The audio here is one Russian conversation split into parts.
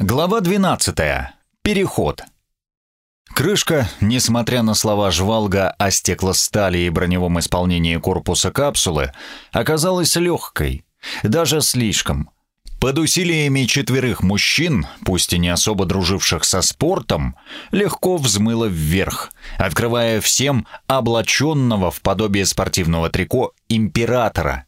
Глава 12. Переход. Крышка, несмотря на слова жвалга о стеклостали и броневом исполнении корпуса капсулы, оказалась легкой, даже слишком. Под усилиями четверых мужчин, пусть и не особо друживших со спортом, легко взмыло вверх, открывая всем облаченного в подобие спортивного трико императора.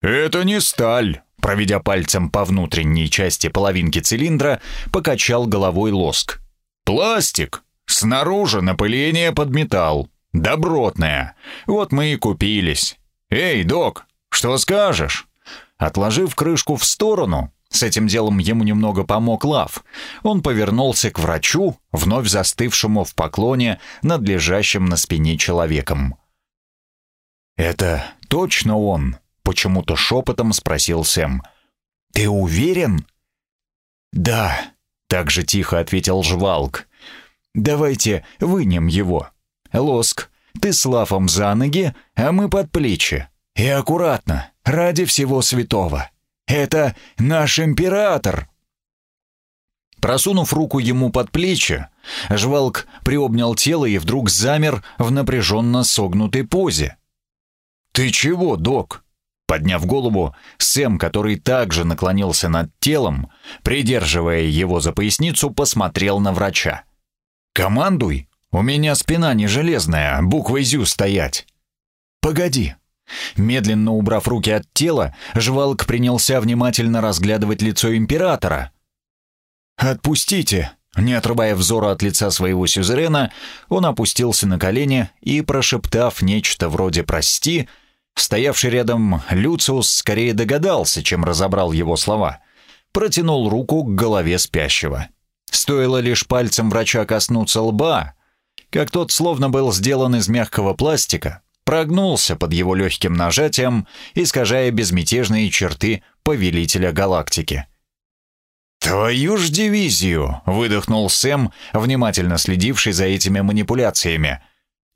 «Это не сталь», проведя пальцем по внутренней части половинки цилиндра, покачал головой лоск. «Пластик! Снаружи напыление под металл. Добротное. Вот мы и купились. Эй, док, что скажешь?» Отложив крышку в сторону, с этим делом ему немного помог Лав. Он повернулся к врачу, вновь застывшему в поклоне над лежащим на спине человеком. «Это точно он?» Почему-то шепотом спросил Сэм. «Ты уверен?» «Да», — так же тихо ответил Жвалк. «Давайте вынем его. Лоск, ты с Лафом за ноги, а мы под плечи. И аккуратно, ради всего святого. Это наш император!» Просунув руку ему под плечи, Жвалк приобнял тело и вдруг замер в напряженно согнутой позе. «Ты чего, док?» Подняв голову, Сэм, который также наклонился над телом, придерживая его за поясницу, посмотрел на врача. «Командуй! У меня спина не железная, буквой «зю» стоять!» «Погоди!» Медленно убрав руки от тела, Жвалк принялся внимательно разглядывать лицо императора. «Отпустите!» Не отрывая взора от лица своего сюзерена, он опустился на колени и, прошептав нечто вроде «прости», Стоявший рядом Люциус скорее догадался, чем разобрал его слова. Протянул руку к голове спящего. Стоило лишь пальцем врача коснуться лба, как тот словно был сделан из мягкого пластика, прогнулся под его легким нажатием, искажая безмятежные черты повелителя галактики. «Твою ж дивизию!» — выдохнул Сэм, внимательно следивший за этими манипуляциями.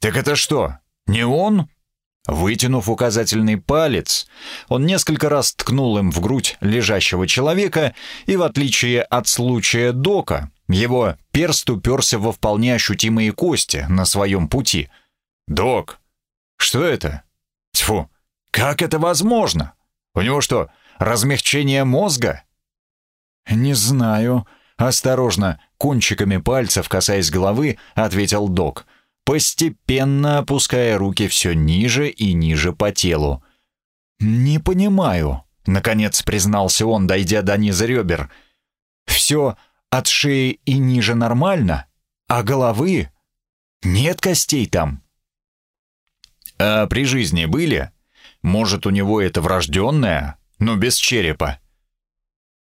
«Так это что, не он?» Вытянув указательный палец, он несколько раз ткнул им в грудь лежащего человека, и в отличие от случая Дока, его перст уперся во вполне ощутимые кости на своем пути. «Док, что это? Тьфу, как это возможно? У него что, размягчение мозга?» «Не знаю», — осторожно, кончиками пальцев касаясь головы, ответил Док — постепенно опуская руки все ниже и ниже по телу. «Не понимаю», — наконец признался он, дойдя до низа ребер. «Все от шеи и ниже нормально, а головы? Нет костей там». «А при жизни были? Может, у него это врожденное, но без черепа?»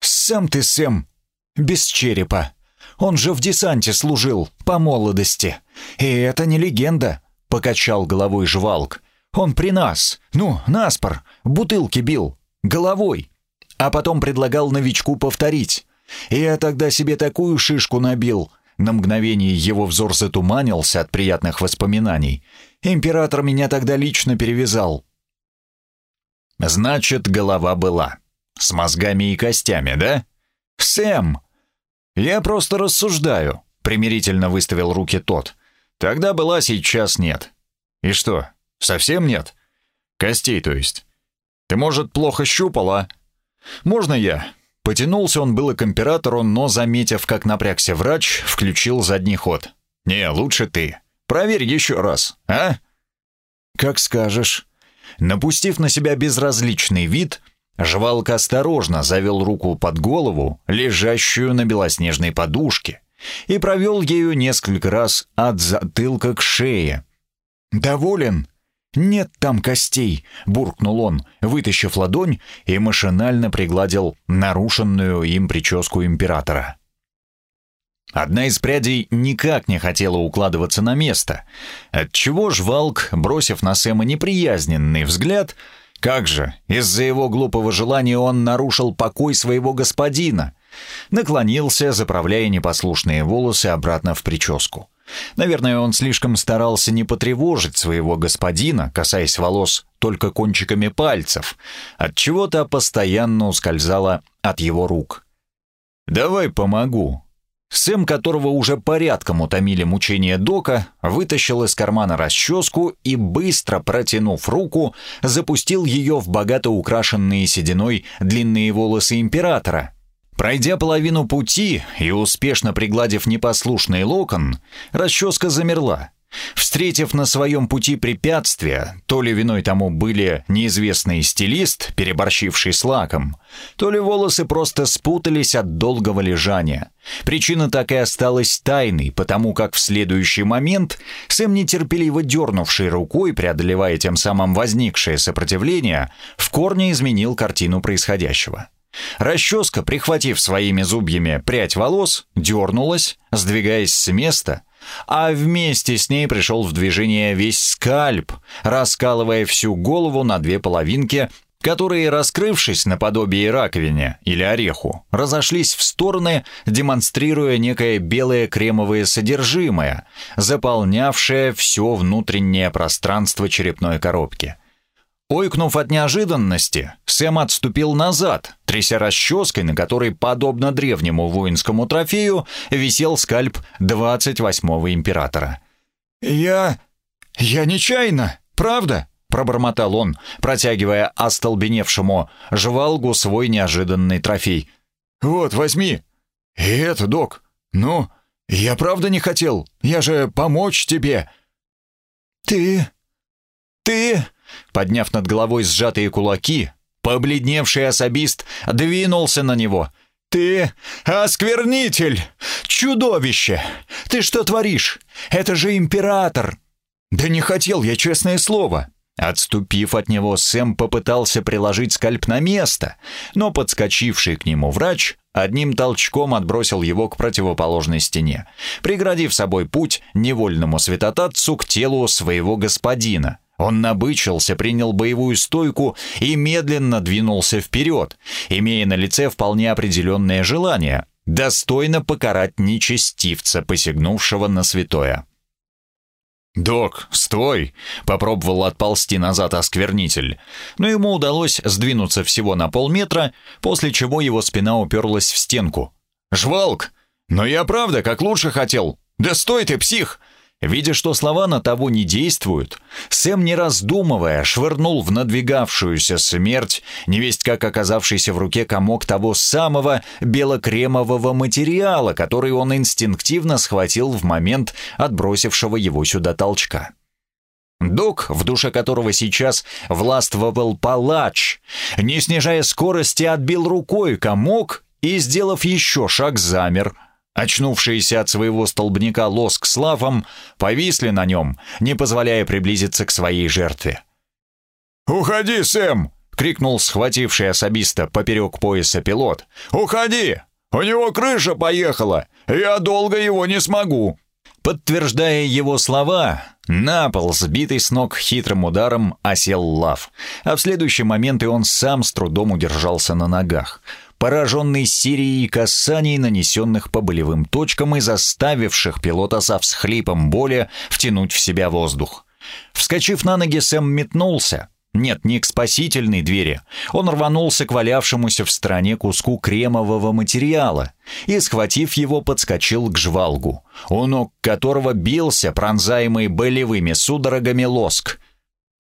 «Сам ты, Сэм, без черепа», он же в десанте служил, по молодости. И это не легенда», — покачал головой жвалк. «Он при нас, ну, наспор, бутылки бил, головой. А потом предлагал новичку повторить. И я тогда себе такую шишку набил». На мгновение его взор затуманился от приятных воспоминаний. Император меня тогда лично перевязал. «Значит, голова была. С мозгами и костями, да?» «Сэм!» «Я просто рассуждаю», — примирительно выставил руки тот. «Тогда была, сейчас нет». «И что, совсем нет?» «Костей, то есть». «Ты, может, плохо щупал, а?» «Можно я?» Потянулся он было к императору, но, заметив, как напрягся врач, включил задний ход. «Не, лучше ты. Проверь еще раз, а?» «Как скажешь». Напустив на себя безразличный вид, Жвалка осторожно завел руку под голову, лежащую на белоснежной подушке, и провел ею несколько раз от затылка к шее. «Доволен?» «Нет там костей», — буркнул он, вытащив ладонь и машинально пригладил нарушенную им прическу императора. Одна из прядей никак не хотела укладываться на место, отчего жвалк, бросив на Сэма неприязненный взгляд, — как же, из-за его глупого желания он нарушил покой своего господина. Наклонился, заправляя непослушные волосы обратно в прическу. Наверное, он слишком старался не потревожить своего господина, касаясь волос только кончиками пальцев, от чего-то постоянно ускользала от его рук. «Давай помогу». Сэм, которого уже порядком утомили мучения Дока, вытащил из кармана расческу и, быстро протянув руку, запустил ее в богато украшенные сединой длинные волосы императора. Пройдя половину пути и успешно пригладив непослушный локон, расческа замерла. Встретив на своем пути препятствия, то ли виной тому были неизвестный стилист, переборщивший с лаком, то ли волосы просто спутались от долгого лежания. Причина так и осталась тайной, потому как в следующий момент Сэм, нетерпеливо дернувший рукой, преодолевая тем самым возникшее сопротивление, в корне изменил картину происходящего. Расческа, прихватив своими зубьями прядь волос, дернулась, сдвигаясь с места — а вместе с ней пришел в движение весь скальп, раскалывая всю голову на две половинки, которые, раскрывшись наподобие раковине или ореху, разошлись в стороны, демонстрируя некое белое кремовое содержимое, заполнявшее все внутреннее пространство черепной коробки. Ойкнув от неожиданности, Сэм отступил назад, тряся расческой, на которой, подобно древнему воинскому трофею, висел скальп 28-го императора. «Я... я нечаянно, правда?» — пробормотал он, протягивая остолбеневшему жвалгу свой неожиданный трофей. «Вот, возьми. И это, док. Ну, я правда не хотел. Я же помочь тебе». «Ты... ты...» Подняв над головой сжатые кулаки, побледневший особист двинулся на него. «Ты осквернитель! Чудовище! Ты что творишь? Это же император!» «Да не хотел я, честное слово!» Отступив от него, Сэм попытался приложить скальп на место, но подскочивший к нему врач одним толчком отбросил его к противоположной стене, преградив собой путь невольному святотатцу к телу своего господина. Он набычился, принял боевую стойку и медленно двинулся вперед, имея на лице вполне определенное желание достойно покарать нечестивца, посягнувшего на святое. «Док, стой!» — попробовал отползти назад осквернитель, но ему удалось сдвинуться всего на полметра, после чего его спина уперлась в стенку. «Жвалк! Но я правда как лучше хотел! Да стой ты, псих! Видя, что слова на того не действуют, Сэм, не раздумывая, швырнул в надвигавшуюся смерть, невесть как оказавшийся в руке комок того самого белокремового материала, который он инстинктивно схватил в момент отбросившего его сюда толчка. Док, в душе которого сейчас властвовал палач, не снижая скорости, отбил рукой комок и, сделав еще шаг, замер — Очнувшиеся от своего столбняка лоск с лавом повисли на нем, не позволяя приблизиться к своей жертве. «Уходи, Сэм!» — крикнул схвативший особиста поперек пояса пилот. «Уходи! У него крыша поехала! Я долго его не смогу!» Подтверждая его слова, на пол, сбитый с ног хитрым ударом, осел лав, а в следующий момент и он сам с трудом удержался на ногах пораженный серией касаний, нанесенных по болевым точкам и заставивших пилота со всхлипом боли втянуть в себя воздух. Вскочив на ноги, Сэм метнулся. Нет, не к спасительной двери. Он рванулся к валявшемуся в стороне куску кремового материала и, схватив его, подскочил к жвалгу, у ног которого бился пронзаемый болевыми судорогами лоск.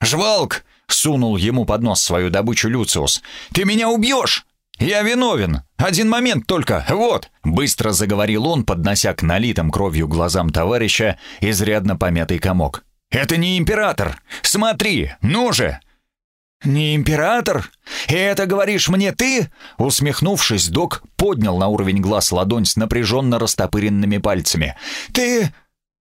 «Жвалк!» — сунул ему под нос свою добычу Люциус. «Ты меня убьешь!» «Я виновен! Один момент только! Вот!» Быстро заговорил он, поднося к налитым кровью глазам товарища изрядно помятый комок. «Это не император! Смотри! Ну же!» «Не император? И это говоришь мне ты?» Усмехнувшись, док поднял на уровень глаз ладонь с напряженно растопыренными пальцами. «Ты...»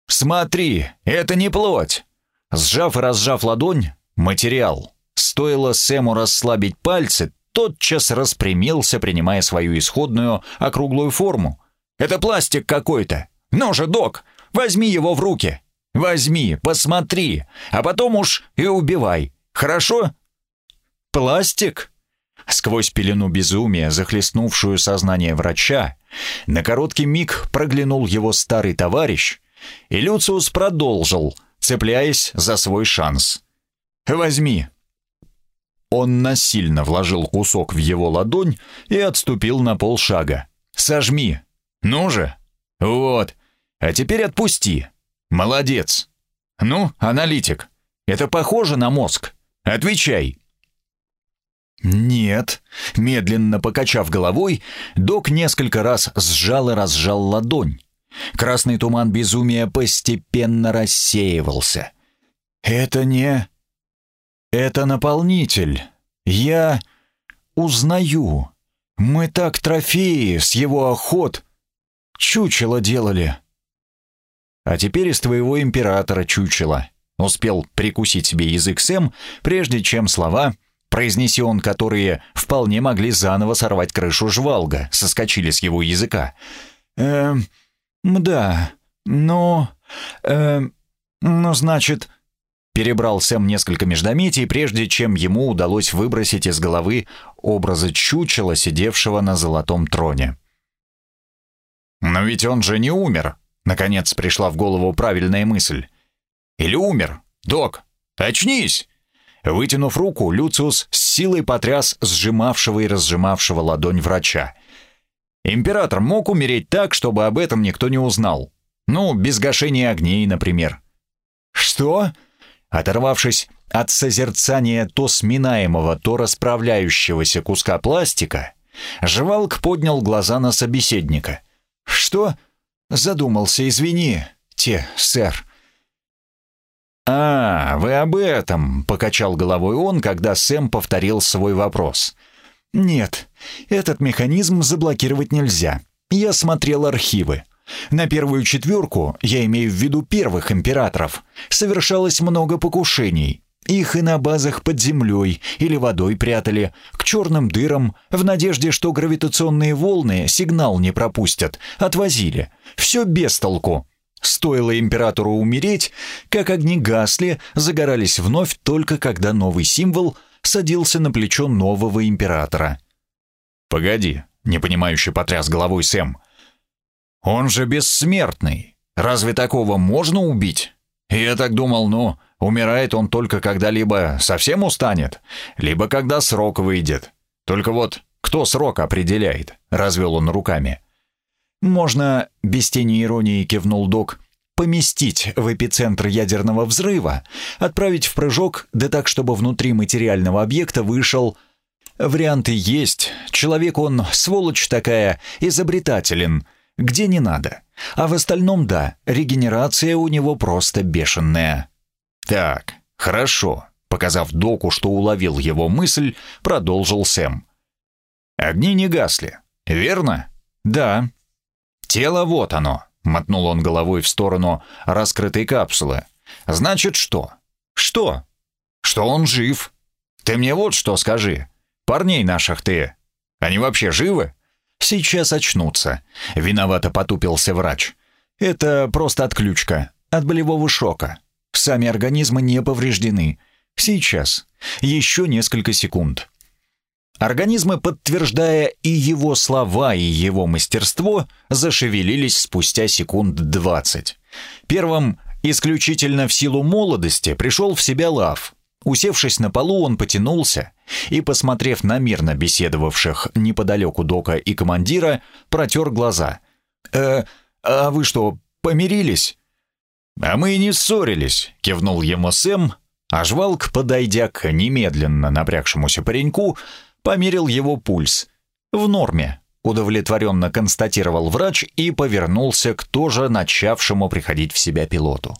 «Смотри, это не плоть!» Сжав и разжав ладонь, материал. Стоило Сэму расслабить пальцы, тотчас распрямился, принимая свою исходную округлую форму. «Это пластик какой-то! Ну же, док, возьми его в руки! Возьми, посмотри, а потом уж и убивай, хорошо?» «Пластик?» Сквозь пелену безумия, захлестнувшую сознание врача, на короткий миг проглянул его старый товарищ, и Люциус продолжил, цепляясь за свой шанс. «Возьми, он насильно вложил кусок в его ладонь и отступил на полшага. Сожми. Ну же. Вот. А теперь отпусти. Молодец. Ну, аналитик, это похоже на мозг? Отвечай. «Нет», — медленно покачав головой, док несколько раз сжал и разжал ладонь. Красный туман безумия постепенно рассеивался. «Это не... Это наполнитель. Я узнаю. Мы так трофеи с его охот. Чучело делали. А теперь из твоего императора чучело. Успел прикусить себе язык Сэм, прежде чем слова, произнеси он которые вполне могли заново сорвать крышу жвалга, соскочили с его языка. «Эм, да, но... Эм, ну, значит...» Перебрал Сэм несколько междометий, прежде чем ему удалось выбросить из головы образы чучела, сидевшего на золотом троне. «Но ведь он же не умер!» Наконец пришла в голову правильная мысль. «Или умер? Док, очнись!» Вытянув руку, Люциус с силой потряс сжимавшего и разжимавшего ладонь врача. Император мог умереть так, чтобы об этом никто не узнал. Ну, без гашения огней, например. «Что?» Оторвавшись от созерцания то сминаемого, то расправляющегося куска пластика, Жевалк поднял глаза на собеседника. «Что?» «Задумался, извини, те, сэр». «А, вы об этом», — покачал головой он, когда Сэм повторил свой вопрос. «Нет, этот механизм заблокировать нельзя. Я смотрел архивы. На первую четверку, я имею в виду первых императоров, совершалось много покушений. Их и на базах под землей или водой прятали, к черным дырам, в надежде, что гравитационные волны сигнал не пропустят, отвозили. Все без толку. Стоило императору умереть, как огни гасли, загорались вновь только когда новый символ садился на плечо нового императора. «Погоди», — непонимающе потряс головой Сэм, — он же бессмертный. Разве такого можно убить? я так думал, ну, умирает он только когда либо совсем устанет, либо когда срок выйдет. Только вот кто срок определяет? Развел он руками. Можно, без тени иронии кивнул док, поместить в эпицентр ядерного взрыва, отправить в прыжок, да так, чтобы внутри материального объекта вышел... Варианты есть. Человек он, сволочь такая, изобретателен — где не надо. А в остальном, да, регенерация у него просто бешеная. Так, хорошо. Показав доку, что уловил его мысль, продолжил Сэм. Огни не гасли, верно? Да. Тело вот оно, мотнул он головой в сторону раскрытой капсулы. Значит, что? Что? Что он жив. Ты мне вот что скажи. Парней наших ты. Они вообще живы? Сейчас очнутся. Виновато потупился врач. Это просто отключка. От болевого шока. Сами организмы не повреждены. Сейчас. Еще несколько секунд. Организмы, подтверждая и его слова, и его мастерство, зашевелились спустя секунд двадцать. Первым, исключительно в силу молодости, пришел в себя Лав. Усевшись на полу, он потянулся и, посмотрев на мирно беседовавших неподалеку Дока и командира, протер глаза. «Э, а вы что, помирились?» «А мы и не ссорились», — кивнул ему Сэм, а жвалк, подойдя к немедленно напрягшемуся пареньку, померил его пульс. «В норме», — удовлетворенно констатировал врач и повернулся к тоже начавшему приходить в себя пилоту.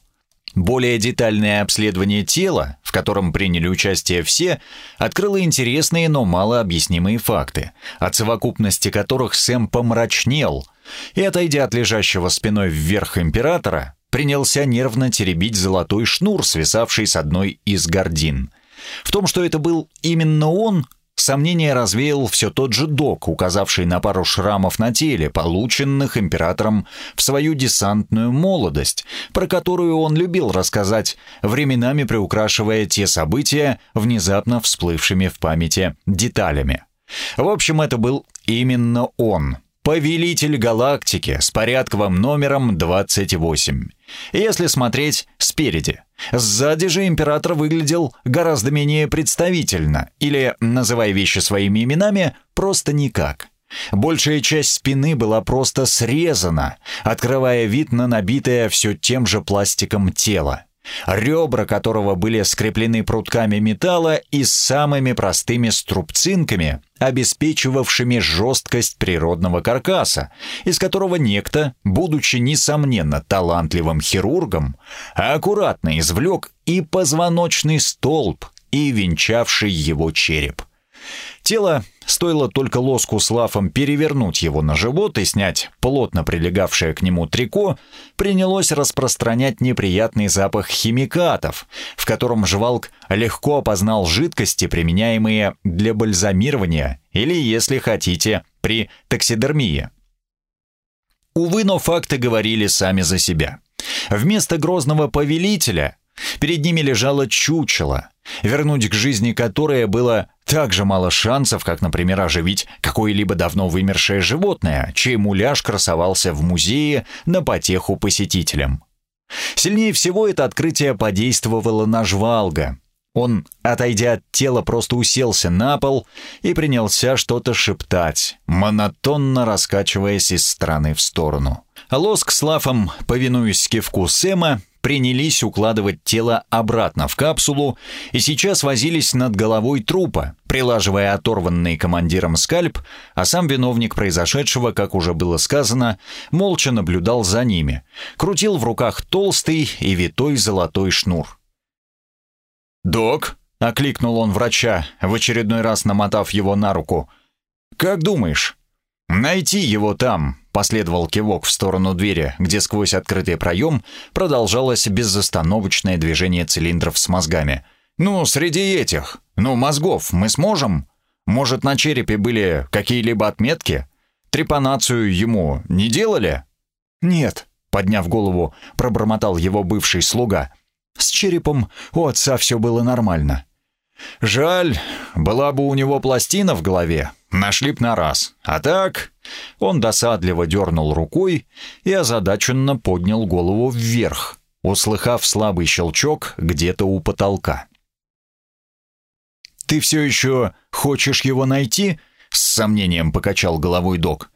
Более детальное обследование тела, в котором приняли участие все, открыло интересные, но малообъяснимые факты, от совокупности которых Сэм помрачнел и, отойдя от лежащего спиной вверх императора, принялся нервно теребить золотой шнур, свисавший с одной из гордин. В том, что это был именно он, Сомнение развеял все тот же док, указавший на пару шрамов на теле, полученных императором в свою десантную молодость, про которую он любил рассказать, временами приукрашивая те события, внезапно всплывшими в памяти деталями. В общем, это был именно он, Повелитель галактики с порядковым номером 28. Если смотреть спереди. Сзади же император выглядел гораздо менее представительно, или, называя вещи своими именами, просто никак. Большая часть спины была просто срезана, открывая вид на набитое все тем же пластиком тело ребра которого были скреплены прутками металла и самыми простыми струбцинками, обеспечивавшими жесткость природного каркаса, из которого некто, будучи несомненно талантливым хирургом, аккуратно извлек и позвоночный столб, и венчавший его череп. Тело Стоило только лоску с лафом перевернуть его на живот и снять плотно прилегавшее к нему трико, принялось распространять неприятный запах химикатов, в котором жвалк легко опознал жидкости, применяемые для бальзамирования или, если хотите, при таксидермии. Увы, но факты говорили сами за себя. Вместо грозного повелителя перед ними лежало чучело, вернуть к жизни которое было так же мало шансов, как, например, оживить какое-либо давно вымершее животное, чей муляж красовался в музее на потеху посетителям. Сильнее всего это открытие подействовало на жвалга. Он, отойдя от тела, просто уселся на пол и принялся что-то шептать, монотонно раскачиваясь из стороны в сторону. Лоск с Лафом, повинуясь кивку Сэма, принялись укладывать тело обратно в капсулу и сейчас возились над головой трупа, прилаживая оторванный командиром скальп, а сам виновник произошедшего, как уже было сказано, молча наблюдал за ними, крутил в руках толстый и витой золотой шнур. «Док», — окликнул он врача, в очередной раз намотав его на руку, — «как думаешь, найти его там, Последовал кивок в сторону двери, где сквозь открытый проем продолжалось безостановочное движение цилиндров с мозгами. «Ну, среди этих, ну, мозгов мы сможем? Может, на черепе были какие-либо отметки? Трепанацию ему не делали?» «Нет», — подняв голову, пробормотал его бывший слуга. «С черепом у отца все было нормально». «Жаль, была бы у него пластина в голове, Нашли б на раз. А так...» Он досадливо дернул рукой и озадаченно поднял голову вверх, услыхав слабый щелчок где-то у потолка. «Ты все еще хочешь его найти?» — с сомнением покачал головой док.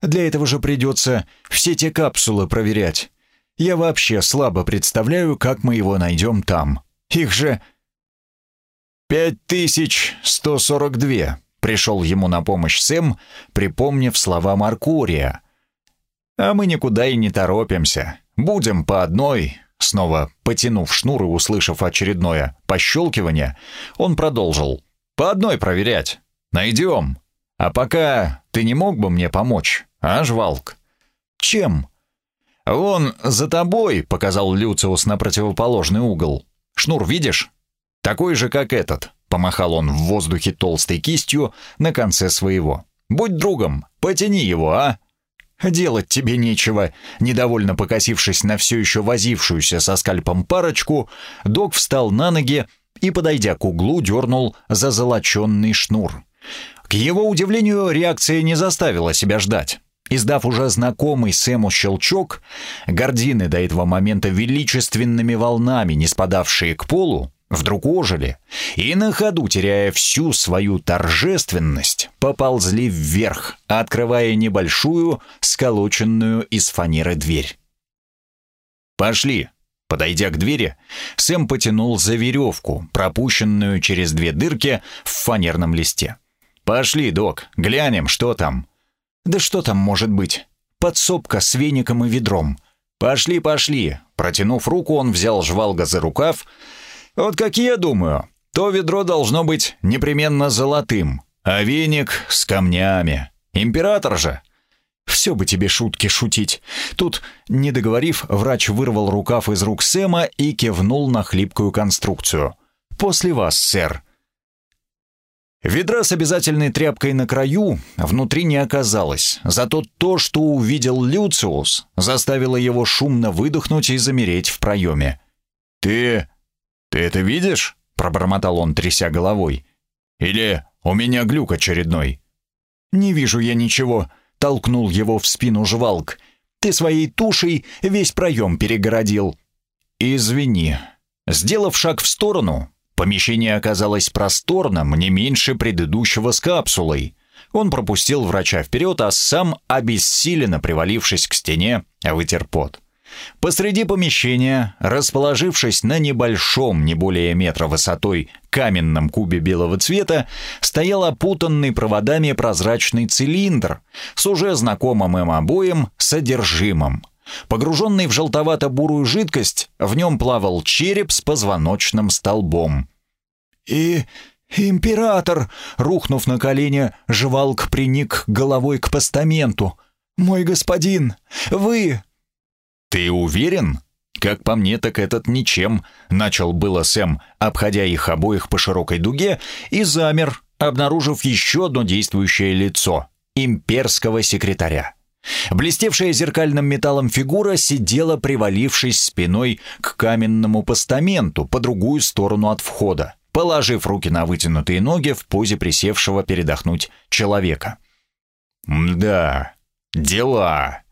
«Для этого же придется все те капсулы проверять. Я вообще слабо представляю, как мы его найдем там. Их же...» «Пять тысяч сто сорок две», Пришел ему на помощь Сэм, припомнив слова Маркурия. «А мы никуда и не торопимся. Будем по одной». Снова потянув шнур и услышав очередное пощелкивание, он продолжил. «По одной проверять. Найдем. А пока ты не мог бы мне помочь, а, Жвалк?» «Чем?» «Вон, за тобой», — показал Люциус на противоположный угол. «Шнур видишь? Такой же, как этот. Помахал он в воздухе толстой кистью на конце своего. «Будь другом, потяни его, а!» «Делать тебе нечего», недовольно покосившись на все еще возившуюся со скальпом парочку, док встал на ноги и, подойдя к углу, дернул за золоченный шнур. К его удивлению, реакция не заставила себя ждать. Издав уже знакомый Сэму щелчок, гордины до этого момента величественными волнами, не спадавшие к полу, вдруг ожили и на ходу, теряя всю свою торжественность, поползли вверх, открывая небольшую, сколоченную из фанеры дверь. «Пошли!» Подойдя к двери, Сэм потянул за веревку, пропущенную через две дырки в фанерном листе. «Пошли, док, глянем, что там». «Да что там может быть? Подсобка с веником и ведром». «Пошли, пошли!» Протянув руку, он взял жвалга за рукав, вот как я думаю, то ведро должно быть непременно золотым, а веник с камнями. Император же. Все бы тебе шутки шутить. Тут, не договорив, врач вырвал рукав из рук Сэма и кивнул на хлипкую конструкцию. «После вас, сэр». Ведра с обязательной тряпкой на краю внутри не оказалось, зато то, что увидел Люциус, заставило его шумно выдохнуть и замереть в проеме. «Ты «Ты это видишь?» — пробормотал он, тряся головой. «Или у меня глюк очередной?» «Не вижу я ничего», — толкнул его в спину жвалк. «Ты своей тушей весь проем перегородил». «Извини». Сделав шаг в сторону, помещение оказалось просторным, не меньше предыдущего с капсулой. Он пропустил врача вперед, а сам, обессиленно привалившись к стене, вытер пот. Посреди помещения, расположившись на небольшом, не более метра высотой, каменном кубе белого цвета, стоял опутанный проводами прозрачный цилиндр с уже знакомым им обоим содержимым. Погруженный в желтовато-бурую жидкость, в нем плавал череп с позвоночным столбом. «И император!» — рухнув на колени, жевалк приник головой к постаменту. «Мой господин, вы «Ты уверен?» «Как по мне, так этот ничем», — начал было Сэм, обходя их обоих по широкой дуге, и замер, обнаружив еще одно действующее лицо — имперского секретаря. Блестевшая зеркальным металлом фигура сидела, привалившись спиной к каменному постаменту по другую сторону от входа, положив руки на вытянутые ноги в позе присевшего передохнуть человека. «Да, дела!»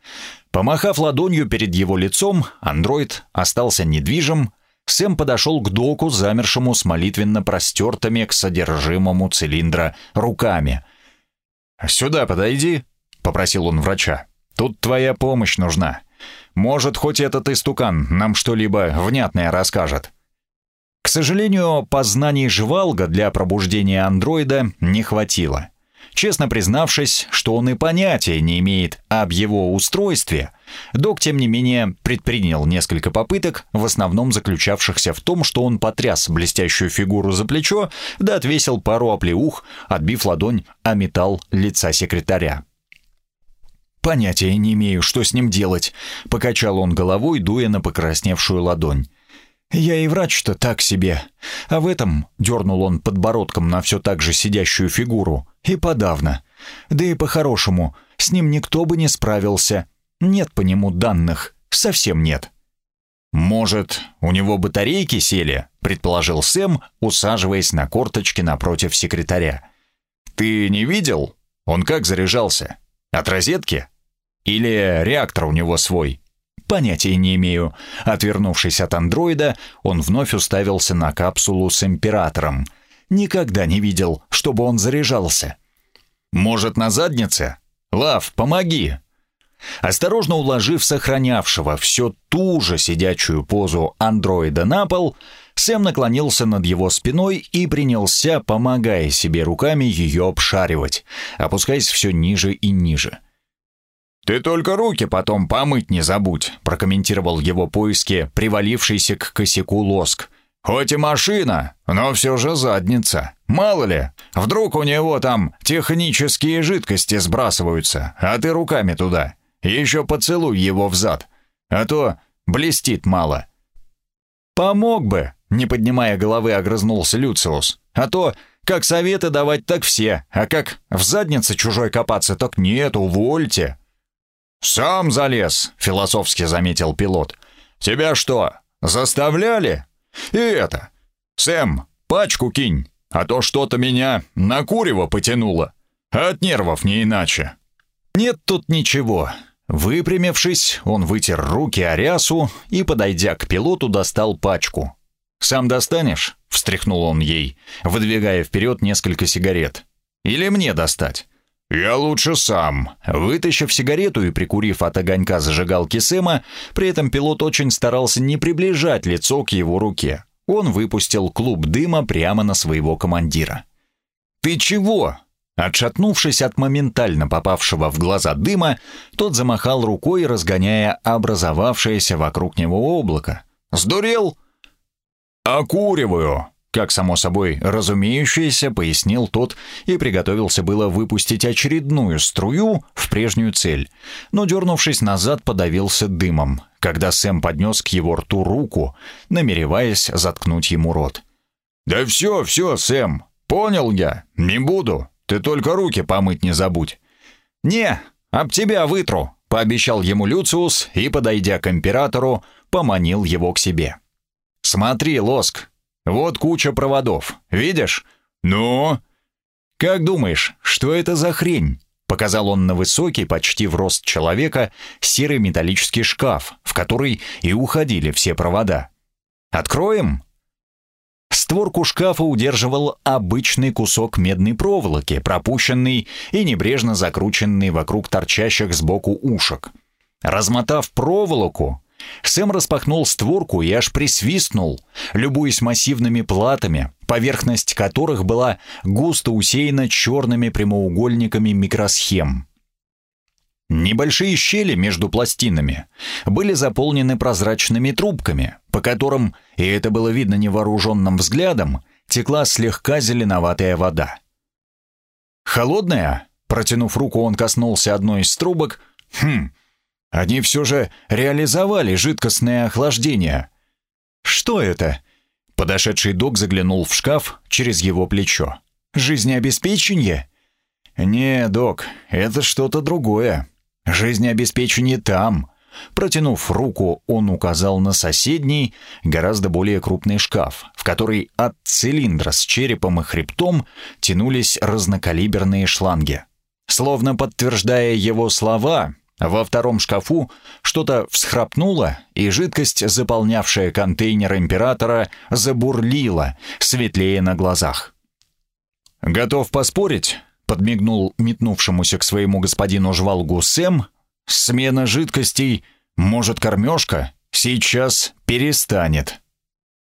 Помахав ладонью перед его лицом, андроид остался недвижим. Сэм подошел к доку, замершему с молитвенно простертыми к содержимому цилиндра руками. «Сюда подойди», — попросил он врача. «Тут твоя помощь нужна. Может, хоть этот истукан нам что-либо внятное расскажет». К сожалению, познаний жвалга для пробуждения андроида не хватило. Честно признавшись, что он и понятия не имеет об его устройстве, док, тем не менее, предпринял несколько попыток, в основном заключавшихся в том, что он потряс блестящую фигуру за плечо, да отвесил пару оплеух, отбив ладонь о металл лица секретаря. «Понятия не имею, что с ним делать», — покачал он головой, дуя на покрасневшую ладонь. «Я и врач-то так себе. А в этом...» — дернул он подбородком на все так же сидящую фигуру. «И подавно. Да и по-хорошему, с ним никто бы не справился. Нет по нему данных. Совсем нет». «Может, у него батарейки сели?» — предположил Сэм, усаживаясь на корточки напротив секретаря. «Ты не видел? Он как заряжался? От розетки? Или реактор у него свой?» Понятия не имею. Отвернувшись от андроида, он вновь уставился на капсулу с императором. Никогда не видел, чтобы он заряжался. Может, на заднице? Лав, помоги. Осторожно уложив сохранявшего все ту же сидячую позу андроида на пол, Сэм наклонился над его спиной и принялся, помогая себе руками, ее обшаривать, опускаясь все ниже и ниже. «Ты только руки потом помыть не забудь», — прокомментировал его поиски привалившийся к косяку лоск. «Хоть и машина, но все же задница. Мало ли, вдруг у него там технические жидкости сбрасываются, а ты руками туда. Еще поцелуй его взад, а то блестит мало». «Помог бы», — не поднимая головы, огрызнулся Люциус. «А то, как советы давать, так все, а как в заднице чужой копаться, так нет, увольте». «Сам залез», — философски заметил пилот. «Тебя что, заставляли? И это, Сэм, пачку кинь, а то что-то меня на курево потянуло. От нервов не иначе». «Нет тут ничего». Выпрямившись, он вытер руки о и, подойдя к пилоту, достал пачку. «Сам достанешь?» — встряхнул он ей, выдвигая вперед несколько сигарет. «Или мне достать?» «Я лучше сам». Вытащив сигарету и прикурив от огонька зажигалки Сэма, при этом пилот очень старался не приближать лицо к его руке. Он выпустил клуб дыма прямо на своего командира. «Ты чего?» Отшатнувшись от моментально попавшего в глаза дыма, тот замахал рукой, разгоняя образовавшееся вокруг него облако. «Сдурел?» «Окуриваю», как само собой разумеющееся, пояснил тот и приготовился было выпустить очередную струю в прежнюю цель, но, дернувшись назад, подавился дымом, когда Сэм поднес к его рту руку, намереваясь заткнуть ему рот. «Да все, все, Сэм, понял я, не буду, ты только руки помыть не забудь». «Не, об тебя вытру», — пообещал ему Люциус и, подойдя к императору, поманил его к себе. «Смотри, Лоск, вот куча проводов. Видишь? Ну? Как думаешь, что это за хрень? Показал он на высокий, почти в рост человека, серый металлический шкаф, в который и уходили все провода. Откроем? Створку шкафа удерживал обычный кусок медной проволоки, пропущенный и небрежно закрученный вокруг торчащих сбоку ушек. Размотав проволоку, Сэм распахнул створку и аж присвистнул, любуясь массивными платами, поверхность которых была густо усеяна черными прямоугольниками микросхем. Небольшие щели между пластинами были заполнены прозрачными трубками, по которым, и это было видно невооруженным взглядом, текла слегка зеленоватая вода. «Холодная?» Протянув руку, он коснулся одной из трубок. «Хм, они все же реализовали жидкостное охлаждение». «Что это?» Подошедший док заглянул в шкаф через его плечо. «Жизнеобеспечение?» «Не, док, это что-то другое. Жизнеобеспечение там». Протянув руку, он указал на соседний, гораздо более крупный шкаф, в который от цилиндра с черепом и хребтом тянулись разнокалиберные шланги. Словно подтверждая его слова, во втором шкафу что-то всхрапнуло, и жидкость, заполнявшая контейнер императора, забурлила, светлее на глазах. «Готов поспорить?» — подмигнул метнувшемуся к своему господину жвалгу Сэм. «Смена жидкостей, может, кормежка, сейчас перестанет».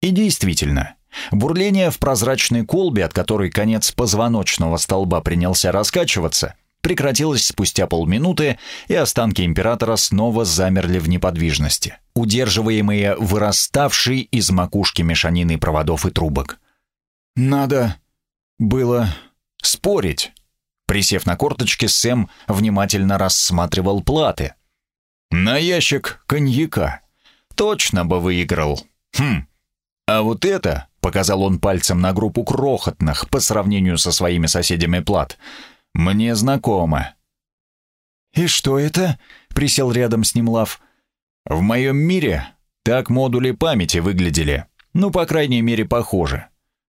И действительно, бурление в прозрачной колбе, от которой конец позвоночного столба принялся раскачиваться — прекратилась спустя полминуты, и останки императора снова замерли в неподвижности, удерживаемые выраставшей из макушки мешанины проводов и трубок. «Надо было спорить». Присев на корточки, Сэм внимательно рассматривал платы. «На ящик коньяка. Точно бы выиграл. Хм. А вот это, — показал он пальцем на группу крохотных по сравнению со своими соседями плат, — мне знакомо». «И что это?» — присел рядом с ним Лав. «В моем мире так модули памяти выглядели. Ну, по крайней мере, похожи.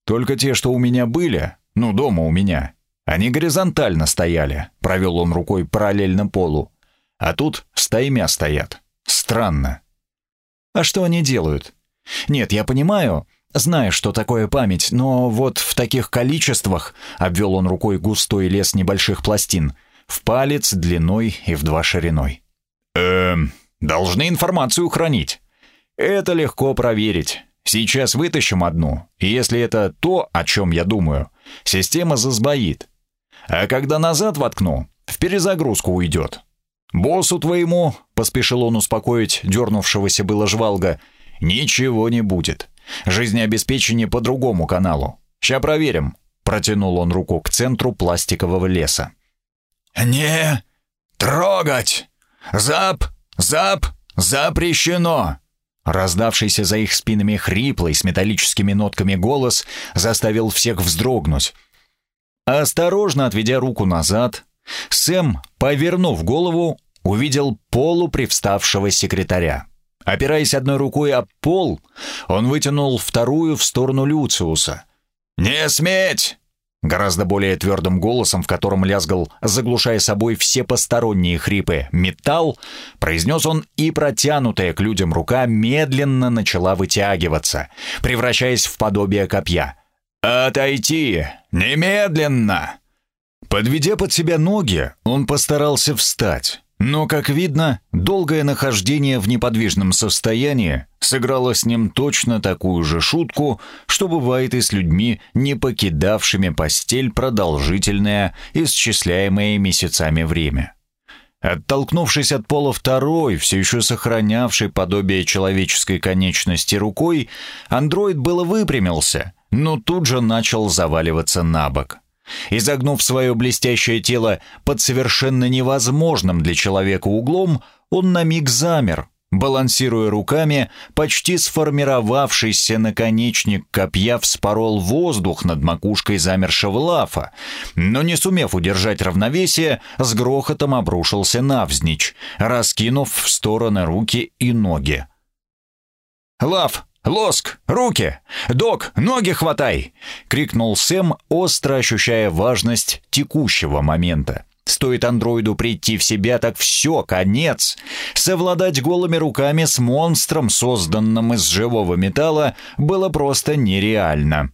Только те, что у меня были, ну, дома у меня, они горизонтально стояли», — провел он рукой параллельно полу. «А тут стаймя стоят. Странно». «А что они делают?» «Нет, я понимаю, Знаю, что такое память, но вот в таких количествах, обвел он рукой густой лес небольших пластин, в палец длиной и в два шириной. Эм, должны информацию хранить. Это легко проверить. Сейчас вытащим одну, и если это то, о чем я думаю, система засбоит. А когда назад воткну, в перезагрузку уйдет. Боссу твоему, поспешил он успокоить дернувшегося было жвалга, ничего не будет. Жизнеобеспечение по другому каналу. Ща проверим. Протянул он руку к центру пластикового леса. «Не трогать! Зап! Зап! Запрещено!» Раздавшийся за их спинами хриплый с металлическими нотками голос заставил всех вздрогнуть. Осторожно отведя руку назад, Сэм, повернув голову, увидел полупривставшего секретаря. Опираясь одной рукой об пол, он вытянул вторую в сторону Люциуса. «Не сметь!» Гораздо более твердым голосом, в котором лязгал, заглушая собой все посторонние хрипы, металл, произнес он, и протянутая к людям рука медленно начала вытягиваться, превращаясь в подобие копья. «Отойти! Немедленно!» Подведя под себя ноги, он постарался встать. Но, как видно, долгое нахождение в неподвижном состоянии сыграло с ним точно такую же шутку, что бывает и с людьми, не покидавшими постель продолжительное, исчисляемое месяцами время. Оттолкнувшись от пола второй, все еще сохранявший подобие человеческой конечности рукой, андроид было выпрямился, но тут же начал заваливаться на бок. Изогнув свое блестящее тело под совершенно невозможным для человека углом, он на миг замер, балансируя руками, почти сформировавшийся наконечник копья вспорол воздух над макушкой замершего лафа, но не сумев удержать равновесие, с грохотом обрушился навзничь, раскинув в стороны руки и ноги. «Лав, «Лоск! Руки! Док, ноги хватай!» — крикнул Сэм, остро ощущая важность текущего момента. Стоит андроиду прийти в себя, так все, конец. Совладать голыми руками с монстром, созданным из живого металла, было просто нереально.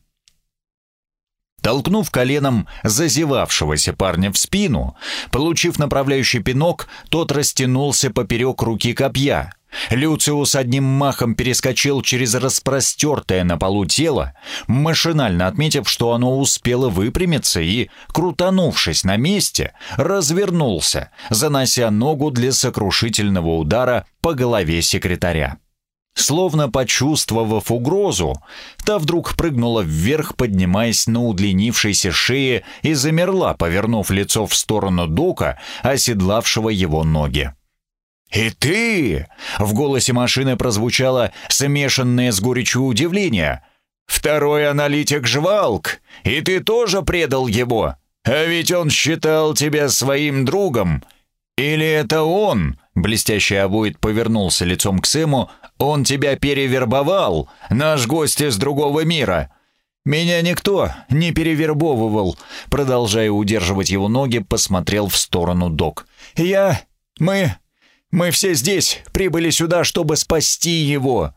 Толкнув коленом зазевавшегося парня в спину, получив направляющий пинок, тот растянулся поперек руки копья. Люциус одним махом перескочил через распростертое на полу тело, машинально отметив, что оно успело выпрямиться и, крутанувшись на месте, развернулся, занося ногу для сокрушительного удара по голове секретаря. Словно почувствовав угрозу, та вдруг прыгнула вверх, поднимаясь на удлинившейся шее и замерла, повернув лицо в сторону Дока, оседлавшего его ноги. «И ты!» — в голосе машины прозвучало смешанное с горечью удивление. «Второй аналитик Жвалк, и ты тоже предал его? А ведь он считал тебя своим другом. Или это он?» Блестящий обоид повернулся лицом к Сэму. «Он тебя перевербовал, наш гость из другого мира». «Меня никто не перевербовывал», продолжая удерживать его ноги, посмотрел в сторону док. «Я... мы... Мы все здесь прибыли сюда, чтобы спасти его».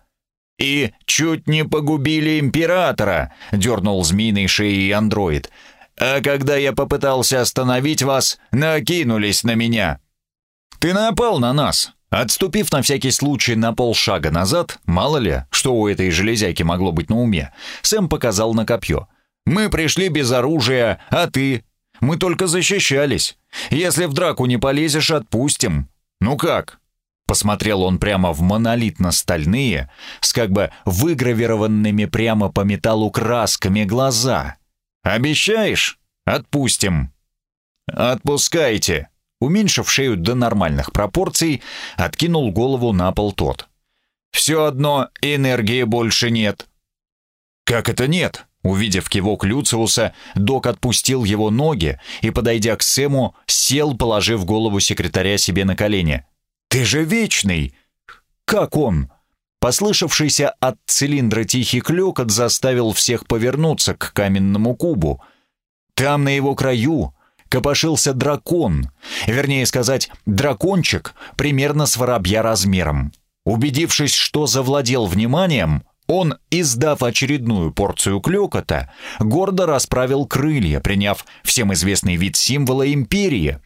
«И чуть не погубили императора», — дернул змеиной шеей андроид. «А когда я попытался остановить вас, накинулись на меня». «Ты напал на нас», Отступив на всякий случай на полшага назад, мало ли, что у этой железяки могло быть на уме, Сэм показал на копье. «Мы пришли без оружия, а ты? Мы только защищались. Если в драку не полезешь, отпустим. «Ну как?» Посмотрел он прямо в монолитно-стальные, с как бы выгравированными прямо по металлу красками глаза. «Обещаешь? Отпустим». «Отпускайте». Уменьшив шею до нормальных пропорций, откинул голову на пол тот. «Все одно энергии больше нет». «Как это нет?» Увидев кивок Люциуса, док отпустил его ноги и, подойдя к Сэму, сел, положив голову секретаря себе на колени. «Ты же вечный!» «Как он?» Послышавшийся от цилиндра тихий клёкот заставил всех повернуться к каменному кубу. Там, на его краю, копошился дракон, вернее сказать, дракончик, примерно с воробья размером. Убедившись, что завладел вниманием, он, издав очередную порцию клёкота, гордо расправил крылья, приняв всем известный вид символа империи.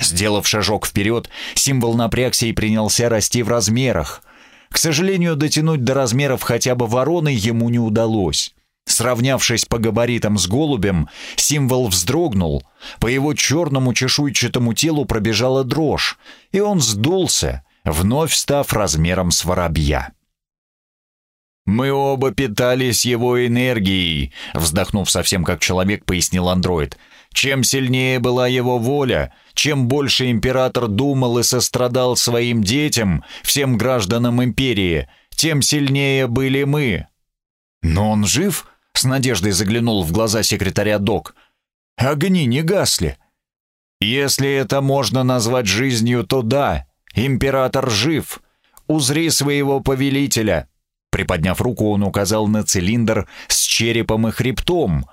Сделав шажок вперед, символ напрягся и принялся расти в размерах. К сожалению, дотянуть до размеров хотя бы вороны ему не удалось. Сравнявшись по габаритам с голубем, символ вздрогнул, по его черному чешуйчатому телу пробежала дрожь, и он сдулся, вновь став размером с воробья. «Мы оба питались его энергией», — вздохнув совсем как человек, пояснил андроид. «Чем сильнее была его воля, чем больше император думал и сострадал своим детям, всем гражданам империи, тем сильнее были мы». «Но он жив?» — с надеждой заглянул в глаза секретаря Док. «Огни не гасли». «Если это можно назвать жизнью, то да, император жив. Узри своего повелителя». Приподняв руку, он указал на цилиндр с черепом и хребтом.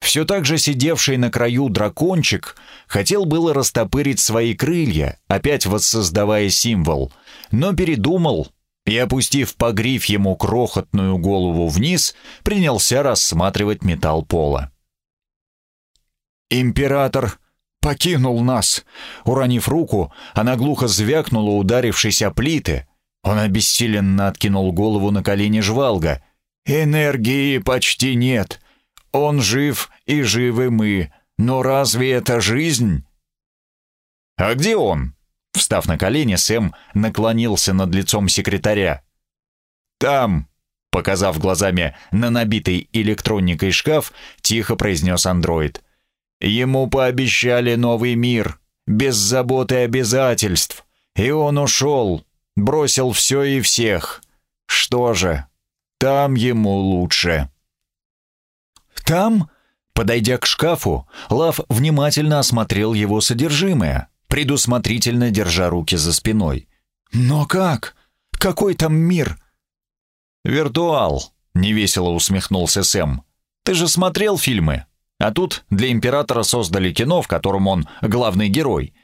Все так же сидевший на краю дракончик хотел было растопырить свои крылья, опять воссоздавая символ, но передумал и, опустив по гриф ему крохотную голову вниз, принялся рассматривать металл пола. «Император покинул нас!» Уронив руку, она глухо звякнула, ударившись о плиты — он обессиленно откинул голову на колени жвалга. «Энергии почти нет. Он жив, и живы мы. Но разве это жизнь?» «А где он?» Встав на колени, Сэм наклонился над лицом секретаря. «Там», — показав глазами на набитый электроникой шкаф, тихо произнес андроид. «Ему пообещали новый мир, без заботы и обязательств, и он ушел, бросил все и всех. Что же, там ему лучше. Там, подойдя к шкафу, Лав внимательно осмотрел его содержимое, предусмотрительно держа руки за спиной. «Но как? Какой там мир?» «Виртуал», — невесело усмехнулся Сэм. «Ты же смотрел фильмы? А тут для императора создали кино, в котором он главный герой.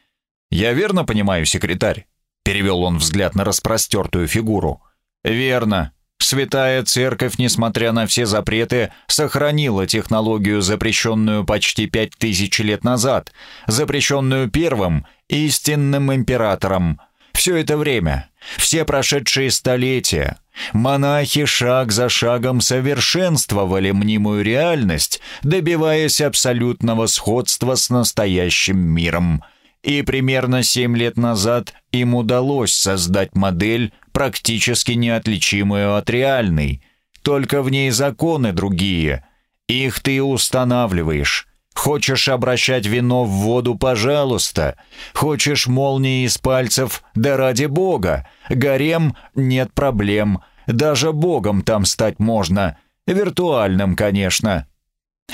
Я верно понимаю, секретарь?» Перевел он взгляд на распростертую фигуру. «Верно. Святая Церковь, несмотря на все запреты, сохранила технологию, запрещенную почти пять тысяч лет назад, запрещенную первым, истинным императором. Все это время, все прошедшие столетия, монахи шаг за шагом совершенствовали мнимую реальность, добиваясь абсолютного сходства с настоящим миром – и примерно 7 лет назад им удалось создать модель, практически неотличимую от реальной, только в ней законы другие. Их ты устанавливаешь. Хочешь обращать вино в воду, пожалуйста. Хочешь молнии из пальцев, да ради бога. Гарем — нет проблем. Даже богом там стать можно. Виртуальным, конечно.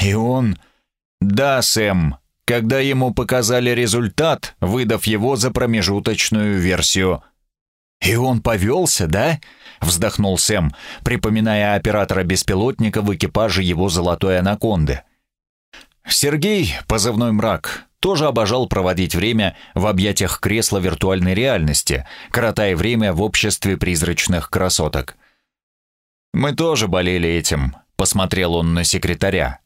И он... Да, Сэм, когда ему показали результат, выдав его за промежуточную версию. «И он повелся, да?» — вздохнул Сэм, припоминая оператора беспилотника в экипаже его золотой анаконды. Сергей, позывной «Мрак», тоже обожал проводить время в объятиях кресла виртуальной реальности, коротая время в обществе призрачных красоток. «Мы тоже болели этим», — посмотрел он на секретаря.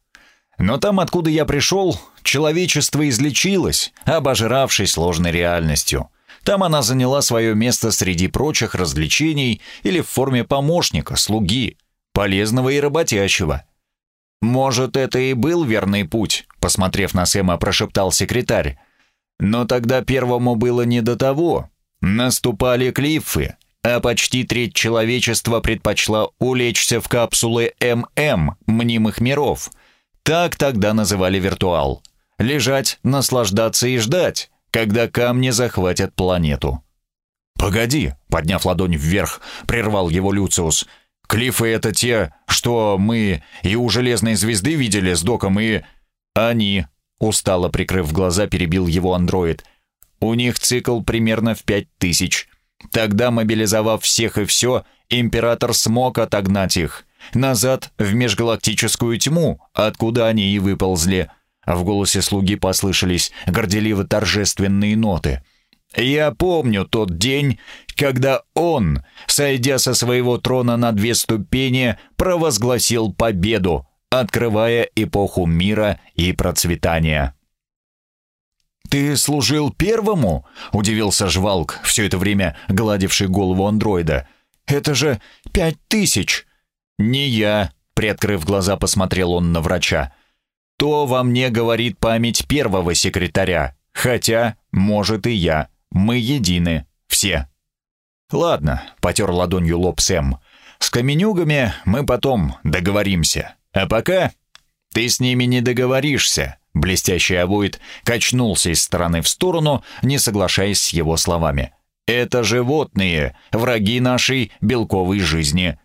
Но там, откуда я пришел, человечество излечилось, обожравшись сложной реальностью. Там она заняла свое место среди прочих развлечений или в форме помощника, слуги, полезного и работящего. «Может, это и был верный путь», — посмотрев на Сэма, прошептал секретарь. «Но тогда первому было не до того. Наступали клиффы, а почти треть человечества предпочла улечься в капсулы ММ мнимых миров, так тогда называли виртуал. Лежать, наслаждаться и ждать, когда камни захватят планету. «Погоди», — подняв ладонь вверх, прервал его Люциус. «Клиффы — это те, что мы и у Железной Звезды видели с доком, и...» «Они», — устало прикрыв глаза, перебил его андроид. «У них цикл примерно в пять тысяч. Тогда, мобилизовав всех и все, император смог отогнать их назад в межгалактическую тьму, откуда они и выползли. А в голосе слуги послышались горделиво-торжественные ноты. «Я помню тот день, когда он, сойдя со своего трона на две ступени, провозгласил победу, открывая эпоху мира и процветания». «Ты служил первому?» — удивился Жвалк, все это время гладивший голову андроида. «Это же пять тысяч! «Не я», — приоткрыв глаза, посмотрел он на врача. «То во мне говорит память первого секретаря, хотя, может, и я. Мы едины, все». «Ладно», — потер ладонью лоб Сэм. «С каменюгами мы потом договоримся. А пока ты с ними не договоришься». Блестящий обоид качнулся из стороны в сторону, не соглашаясь с его словами. «Это животные, враги нашей белковой жизни.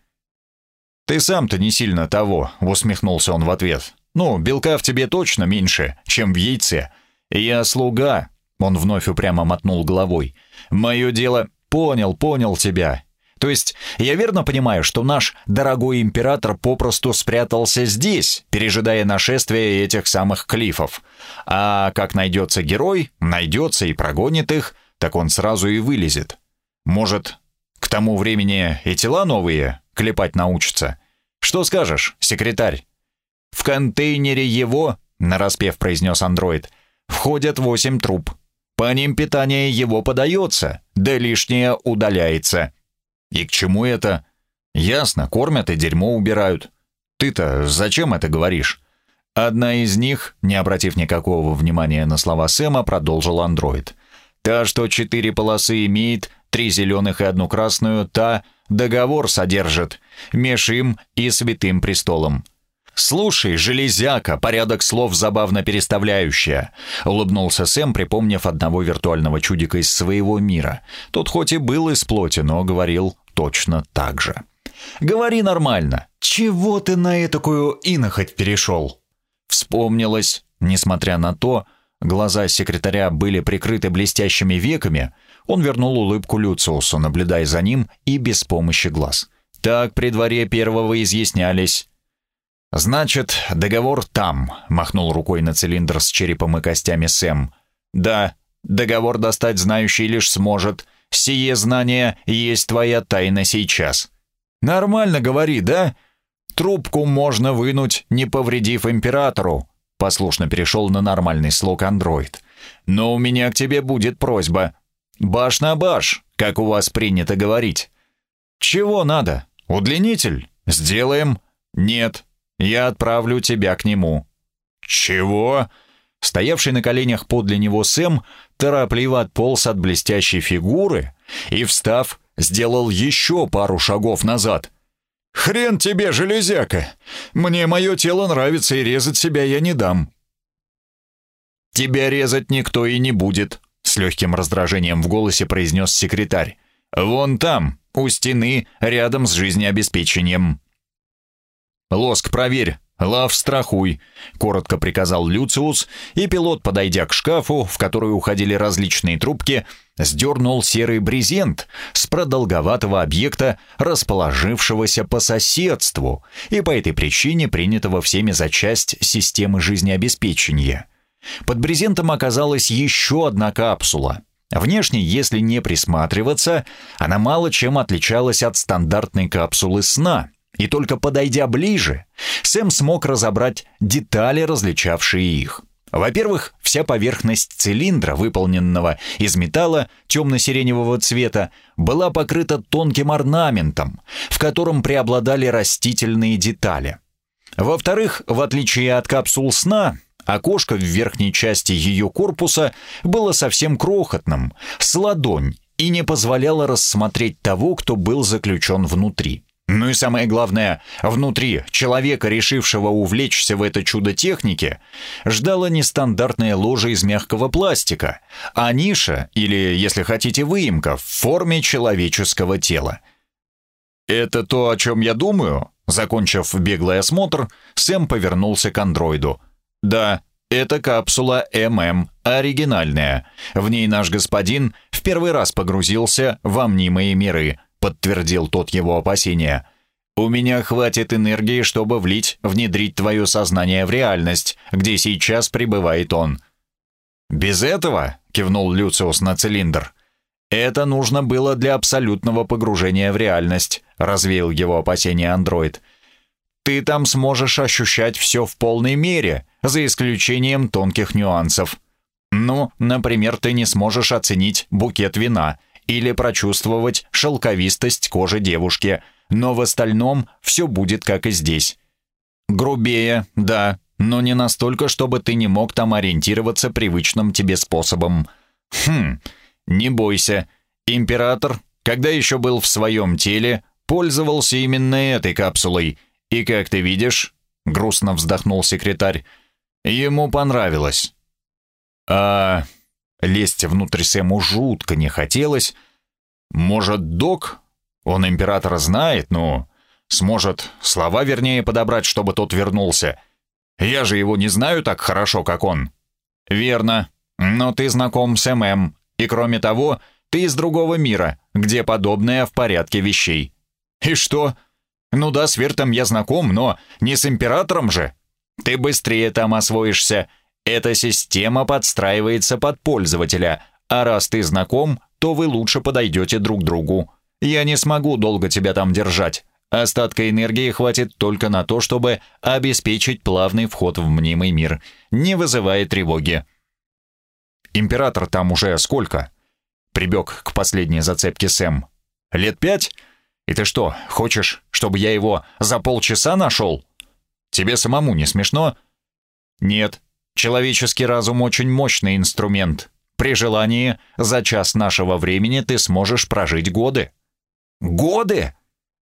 «Ты сам-то не сильно того», — усмехнулся он в ответ. «Ну, белка в тебе точно меньше, чем в яйце. Я слуга», — он вновь упрямо мотнул головой. «Мое дело...» «Понял, понял тебя. То есть я верно понимаю, что наш дорогой император попросту спрятался здесь, пережидая нашествие этих самых клифов. А как найдется герой, найдется и прогонит их, так он сразу и вылезет. Может, к тому времени и тела новые клепать научится. Что скажешь, секретарь?» «В контейнере его», — нараспев произнес андроид, — «входят восемь труб. По ним питание его подается, да лишнее удаляется». «И к чему это?» «Ясно, кормят и дерьмо убирают. Ты-то зачем это говоришь?» Одна из них, не обратив никакого внимания на слова Сэма, продолжил андроид. «Та, что четыре полосы имеет, три зеленых и одну красную, та договор содержит меж им и святым престолом. «Слушай, железяка, порядок слов забавно переставляющая», — улыбнулся Сэм, припомнив одного виртуального чудика из своего мира. Тот хоть и был из плоти, но говорил точно так же. «Говори нормально. Чего ты на этакую инохоть перешел?» Вспомнилось, несмотря на то, глаза секретаря были прикрыты блестящими веками, он вернул улыбку Люциусу, наблюдая за ним и без помощи глаз. Так при дворе первого изъяснялись. «Значит, договор там», — махнул рукой на цилиндр с черепом и костями Сэм. «Да, договор достать знающий лишь сможет. Сие знание есть твоя тайна сейчас». «Нормально говори, да? Трубку можно вынуть, не повредив императору», — послушно перешел на нормальный слог андроид. «Но у меня к тебе будет просьба. Баш на баш, как у вас принято говорить». «Чего надо? Удлинитель? Сделаем?» «Нет, я отправлю тебя к нему». «Чего?» Стоявший на коленях подле него Сэм торопливо отполз от блестящей фигуры и, встав, сделал еще пару шагов назад. «Хрен тебе, железяка! Мне мое тело нравится, и резать себя я не дам». «Тебя резать никто и не будет», — с легким раздражением в голосе произнес секретарь. «Вон там, у стены, рядом с жизнеобеспечением». «Лоск, проверь, лав страхуй», — коротко приказал Люциус, и пилот, подойдя к шкафу, в который уходили различные трубки, сдернул серый брезент с продолговатого объекта, расположившегося по соседству, и по этой причине принятого всеми за часть системы жизнеобеспечения. Под брезентом оказалась еще одна капсула. Внешне, если не присматриваться, она мало чем отличалась от стандартной капсулы сна — и только подойдя ближе, Сэм смог разобрать детали, различавшие их. Во-первых, вся поверхность цилиндра, выполненного из металла темно-сиреневого цвета, была покрыта тонким орнаментом, в котором преобладали растительные детали. Во-вторых, в отличие от капсул сна, окошко в верхней части ее корпуса было совсем крохотным, с ладонь, и не позволяло рассмотреть того, кто был заключен внутри. Ну и самое главное, внутри человека, решившего увлечься в это чудо техники, ждала нестандартная ложа из мягкого пластика, а ниша, или, если хотите, выемка, в форме человеческого тела. «Это то, о чем я думаю?» Закончив беглый осмотр, Сэм повернулся к андроиду. «Да, это капсула ММ, оригинальная. В ней наш господин в первый раз погрузился во мнимые миры, подтвердил тот его опасения. «У меня хватит энергии, чтобы влить, внедрить твое сознание в реальность, где сейчас пребывает он». «Без этого?» — кивнул Люциус на цилиндр. «Это нужно было для абсолютного погружения в реальность», — развеял его опасения андроид. «Ты там сможешь ощущать все в полной мере, за исключением тонких нюансов. Ну, например, ты не сможешь оценить букет вина или прочувствовать шелковистость кожи девушки, но в остальном все будет как и здесь. Грубее, да, но не настолько, чтобы ты не мог там ориентироваться привычным тебе способом. Хм, не бойся. Император, когда еще был в своем теле, пользовался именно этой капсулой. И как ты видишь, грустно вздохнул секретарь, ему понравилось. А Лезть внутрь Сэму жутко не хотелось. Может, док? Он императора знает, но сможет слова вернее подобрать, чтобы тот вернулся. Я же его не знаю так хорошо, как он. Верно. Но ты знаком с ММ. И кроме того, ты из другого мира, где подобное в порядке вещей. И что? Ну да, с Вертом я знаком, но не с императором же. Ты быстрее там освоишься, эта система подстраивается под пользователя, а раз ты знаком, то вы лучше подойдете друг другу. Я не смогу долго тебя там держать. Остатка энергии хватит только на то, чтобы обеспечить плавный вход в мнимый мир, не вызывая тревоги. Император там уже сколько? Прибег к последней зацепке Сэм. Лет пять? И ты что, хочешь, чтобы я его за полчаса нашел? Тебе самому не смешно? Нет, Человеческий разум очень мощный инструмент. При желании за час нашего времени ты сможешь прожить годы. Годы?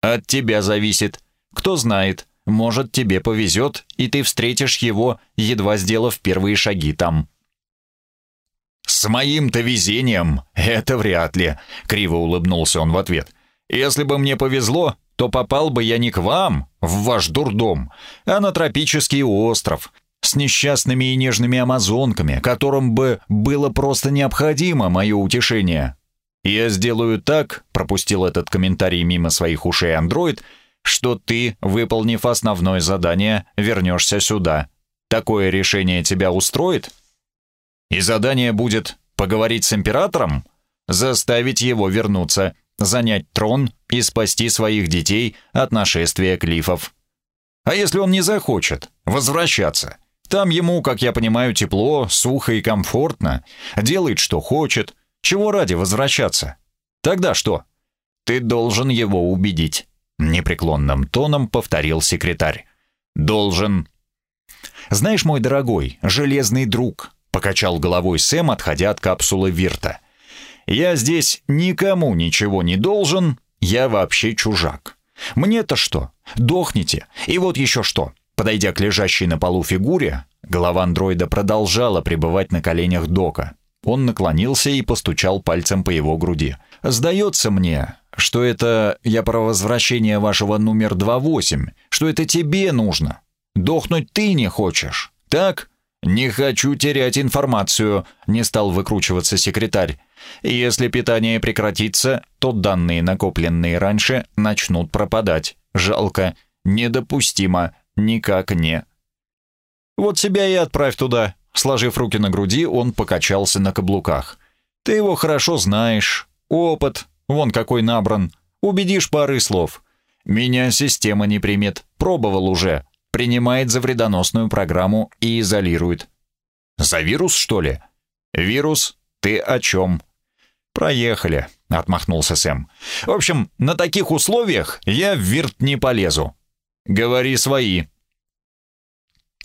От тебя зависит. Кто знает, может тебе повезет, и ты встретишь его, едва сделав первые шаги там. «С моим-то везением это вряд ли», — криво улыбнулся он в ответ. «Если бы мне повезло, то попал бы я не к вам, в ваш дурдом, а на тропический остров, с несчастными и нежными амазонками, которым бы было просто необходимо мое утешение. «Я сделаю так», — пропустил этот комментарий мимо своих ушей андроид, что ты, выполнив основное задание, вернешься сюда. Такое решение тебя устроит? И задание будет поговорить с императором, заставить его вернуться, занять трон и спасти своих детей от нашествия клифов. А если он не захочет возвращаться? Там ему, как я понимаю, тепло, сухо и комфортно, делает, что хочет. Чего ради возвращаться? Тогда что? Ты должен его убедить. Непреклонным тоном повторил секретарь. «Должен». «Знаешь, мой дорогой, железный друг», — покачал головой Сэм, отходя от капсулы Вирта. «Я здесь никому ничего не должен, я вообще чужак. Мне-то что? Дохните. И вот еще что». Подойдя к лежащей на полу фигуре, голова андроида продолжала пребывать на коленях Дока. Он наклонился и постучал пальцем по его груди. «Сдается мне, что это я про возвращение вашего номер 28, что это тебе нужно. Дохнуть ты не хочешь, так? Не хочу терять информацию, не стал выкручиваться секретарь. Если питание прекратится, то данные, накопленные раньше, начнут пропадать. Жалко, недопустимо, никак не. Вот себя и отправь туда. Сложив руки на груди, он покачался на каблуках. Ты его хорошо знаешь. Опыт, Вон какой набран. Убедишь пары слов. Меня система не примет. Пробовал уже. Принимает за вредоносную программу и изолирует. За вирус, что ли? Вирус? Ты о чем? Проехали, отмахнулся Сэм. В общем, на таких условиях я в вирт не полезу. Говори свои.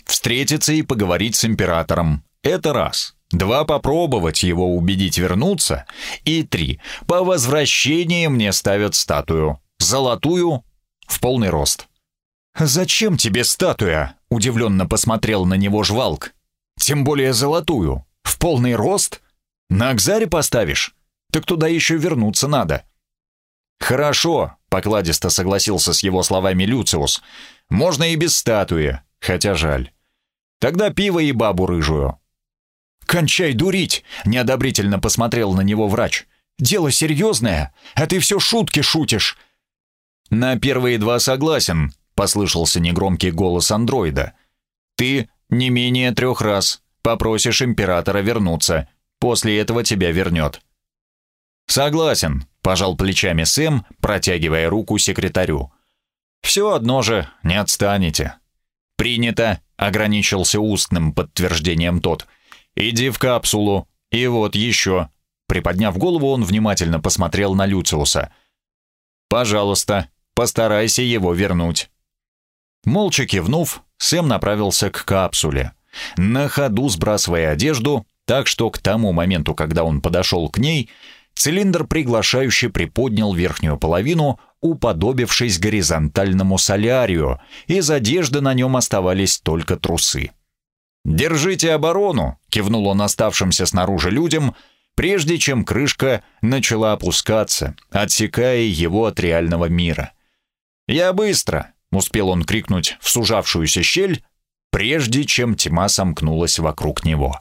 Встретиться и поговорить с императором. Это раз. Два, попробовать его убедить вернуться. И три, по возвращении мне ставят статую. Золотую, в полный рост. «Зачем тебе статуя?» — удивленно посмотрел на него жвалк. «Тем более золотую. В полный рост? На Акзаре поставишь? Так туда еще вернуться надо». «Хорошо», — покладисто согласился с его словами Люциус. «Можно и без статуи, хотя жаль. Тогда пиво и бабу рыжую. «Кончай дурить!» — неодобрительно посмотрел на него врач. «Дело серьезное, а ты все шутки шутишь!» «На первые два согласен», — послышался негромкий голос андроида. «Ты не менее трех раз попросишь императора вернуться. После этого тебя вернет». «Согласен», — пожал плечами Сэм, протягивая руку секретарю. «Все одно же, не отстанете». «Принято», — ограничился устным подтверждением тот. «Иди в капсулу. И вот еще». Приподняв голову, он внимательно посмотрел на Люциуса. «Пожалуйста, постарайся его вернуть». Молча кивнув, Сэм направился к капсуле, на ходу сбрасывая одежду, так что к тому моменту, когда он подошел к ней, цилиндр приглашающе приподнял верхнюю половину, уподобившись горизонтальному солярию, из одежды на нем оставались только трусы. «Держите оборону!» — кивнул он оставшимся снаружи людям, прежде чем крышка начала опускаться, отсекая его от реального мира. «Я быстро!» — успел он крикнуть в сужавшуюся щель, прежде чем тьма сомкнулась вокруг него.